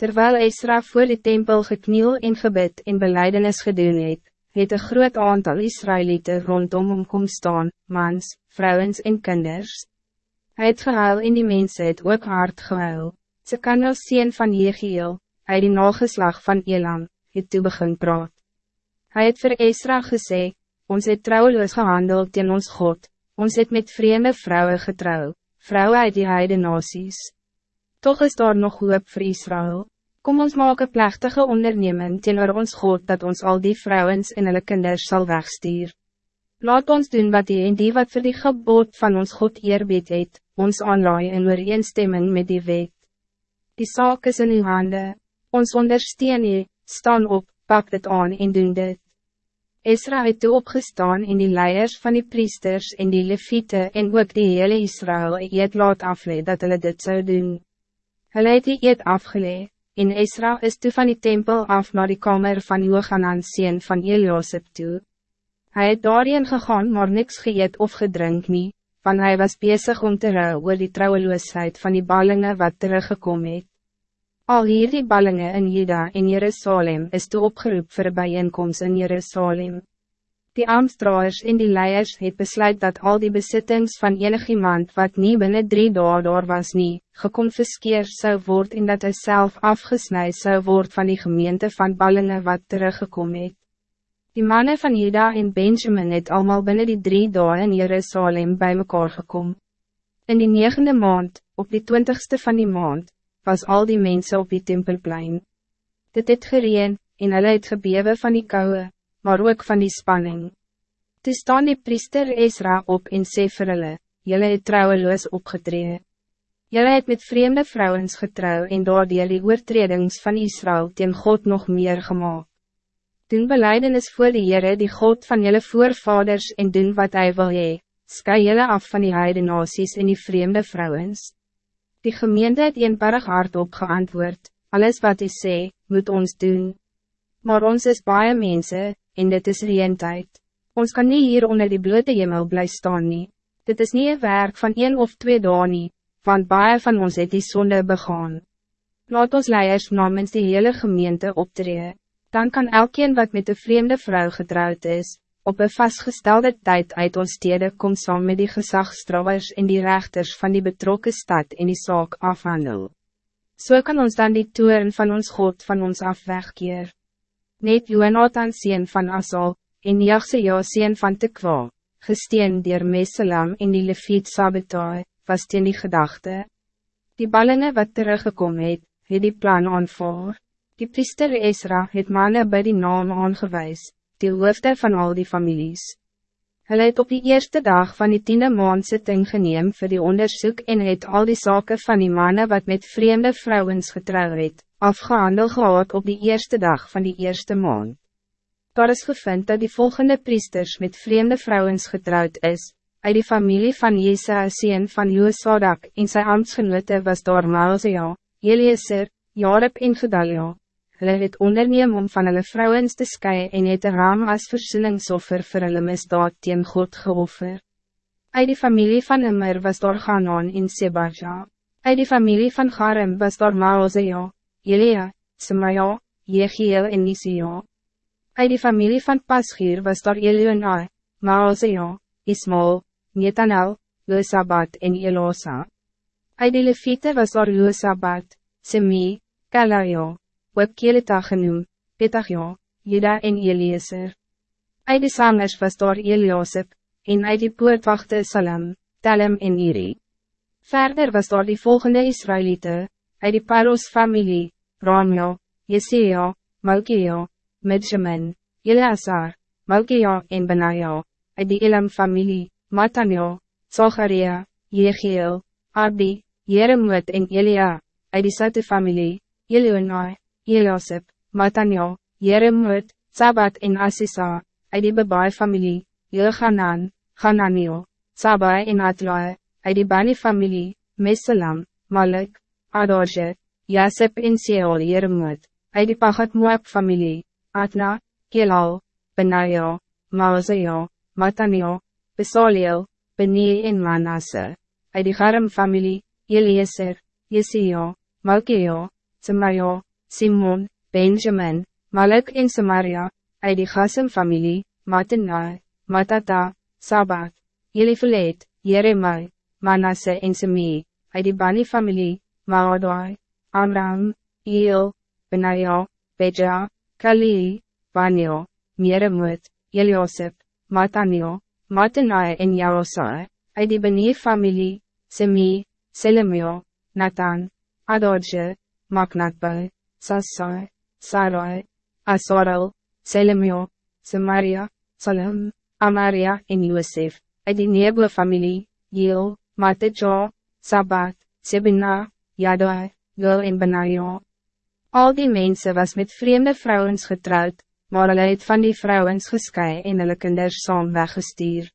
Terwijl Esra voor de tempel gekniel en gebed en beleidenis gedoen het, het een groot aantal Israëlieten rondom hom kom staan, mans, vrouwens en kinders. Hij het gehuil en die mensen het ook hard gehuil. Ze kan als sien van Jegiel, hy die nageslag van Elam, het toe begin praat. Hij het vir Esra gesê, ons het trouweloos gehandeld in ons God, ons het met vreemde vrouwen getrouw, vrouwen uit die heide nasies. Toch is daar nog hoop voor Israël. Kom ons maak een plechtige onderneming teenoor ons God dat ons al die vrouwens en hulle kinders sal wegstuur. Laat ons doen wat die en die wat voor die gebod van ons God eerbied het, ons aanlaai in ooreenstemming met die wet. Die saak is in uw handen, ons ondersteun je, staan op, pak dit aan en doen dit. Esra het toe opgestaan en die leiers van die priesters en die leviete en ook die hele Israël het laat aflee dat hulle dit zou doen. Hulle het die eet afgelee, en Esra is toe van die tempel af naar die kamer van Johanan sien van Eliosep toe. Hij het daarin gegaan maar niks geëet of gedrink nie, van hij was bezig om te rouw oor die trouweloosheid van die ballingen wat teruggekomen het. Al hier die ballingen in Juda en Jerusalem is toe opgeroep vir bijeenkomst in Jerusalem. Die Amstraers en die leiers het besluit dat al die besittings van enig iemand wat niet binnen drie dagen door was nie, geconfiskeerd zou worden en dat hij zelf afgesnijd zou worden van die gemeente van ballingen wat teruggekomen het. Die mannen van Juda en Benjamin het allemaal binnen die drie dagen in Jerusalem bij mekaar gekomen. In die negende maand, op die twintigste van die maand, was al die mensen op die tempelplein. Dit het gereen, en hulle het gebewe van die kouwe, maar ook van die spanning. Toe staan die priester Esra op en sê vir hulle, Julle het trouweloos opgetree. Julle het met vreemde vrouwens getrouw en daardie die oortredings van Israël teen God nog meer gemaakt. Doen beleidenis voor die Heere die God van jullie voorvaders en doen wat hij wil hee, sky jylle af van die heide nasies en die vreemde vrouwens. Die gemeente het eenparig hardop geantwoord, alles wat hij sê, moet ons doen. Maar ons is baie mense, en dit is reentijd. Ons kan niet hier onder die blote hemel bly staan nie. Dit is niet een werk van één of twee dagen nie, want baie van ons het die sonde begaan. Laat ons leiers namens die hele gemeente optreden. Dan kan elkeen wat met de vreemde vrouw getrouwd is, op een vastgestelde tijd uit ons stede kom saam met die gezagstrouwers en die rechters van die betrokken stad in die zaak afhandel. Zo so kan ons dan die toeren van ons God van ons af wegkeer. Net Jonathan sien van Asal, en Jachseja sien van Tekwa, gesteen dier Meselam en die Lefiet Sabetai, was teen die gedachte. Die ballingen wat teruggekom het, het die plan aanvaar. Die priester Esra het mannen bij die naam aangewijs, die hoofde van al die families. Hulle het op die eerste dag van die tiende maand sitting geneem vir die onderzoek en het al die zaken van die mannen wat met vreemde vrouwens getrouw het, afgehandel gehad op die eerste dag van die eerste maand. Daar is gevind dat die volgende priesters met vreemde vrouwens getrouwd is, uit die familie van Jesa sien van Joosadak en sy ambtsgenote was daar Malzea, Eliezer, Jareb en Gedalia. Hulle het onderneem om van hulle vrouwens te skye en het een raam as versoeningsoffer vir hulle misdaad teen God geoffer. Uit die familie van Immer was daar Ganon en Sebaja. Uit die familie van Garem was daar Malzea, Elia, Semaja, Jegiel en Nisio. Uit die familie van Pasgier was daar Elionai, Maazea, Ismael, Netanel, Losabat en Elosa. Uit die Levite was daar Losabat, Semi, Kalaja, ook Kelita genoem, Petagja, Juda en Eliezer. Uit die sangers was daar Eliosep, en uit die poortwachte Salam, Talem en Iri. Verder was daar die volgende Israëlieten, uit die Paros familie, Ramja, Jesia, Malkia, Midjamin, Eleazar, Malkia en Benaja, uit die Elam familie, Matanja, Zacharia, Jegiel, Abi, Jeremut en Elia, uit die Sate familie, Elionai, Eliasip, Matanja, Jeremut, Sabat en Asisa, uit die Bebai familie, Jochanan, Hananiel, Sabai en Atlae, uit die Bani familie, Meselam, Malik, Adorje, Jasep en Seol Jeremut, uit die Pagat Moab familie, Atna, Kelal, Benaja, Maazea, Matania, Besaliel, Benie en Manasse, uit die Garam familie, Eliezer, Jesia, Malkia, Semaya, Simon, Benjamin, Malek en Samaria, uit die Gassem familie, Matenai, Matata, Sabat, Elifelet, Jeremai, Manasse en Semi, uit die Bani familie, Maadai, Amram, Eel, Benaya, Beja, Kali, Banio, Meremut, Eliosep, Matanio, Matenai en Jaosai, uit die Bani familie, Semi, Selemio, Nathan, Adodje, Maknatbai, Sassai, Sarai, Asorel, Selemio, Samaria, Salem, Amaria en Josef, uit die Nebo familie, Yeel, Matejo, Sabat, Sebina, Yadai, Gil en Benaio. Al die mensen was met vreemde vrouwen getrouwd, maar hulle het van die vrouwen geskei en hulle kinders saam weggestuur.